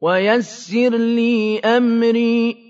وَيَسِّرْ لِي أَمْرِي